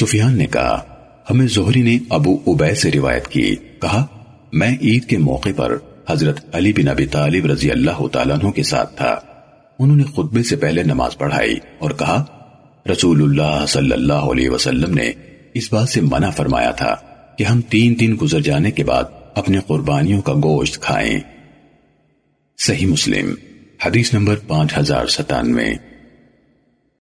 سفیان نے کہا، ہمیں زہری نے ابو عبی سے روایت کی، کہا، میں عید کے موقع پر حضرت علی بن ابی طالب رضی اللہ تعالیٰ عنہ کے ساتھ تھا۔ انہوں نے خطبے سے پہلے نماز پڑھائی اور کہا، رسول اللہ صلی اللہ علیہ وسلم نے اس بات سے منع فرمایا تھا کہ ہم تین دن گزر جانے کے بعد اپنے قربانیوں کا گوشت کھائیں۔ صحیح مسلم، حدیث نمبر پانچ ہزار ستانوے۔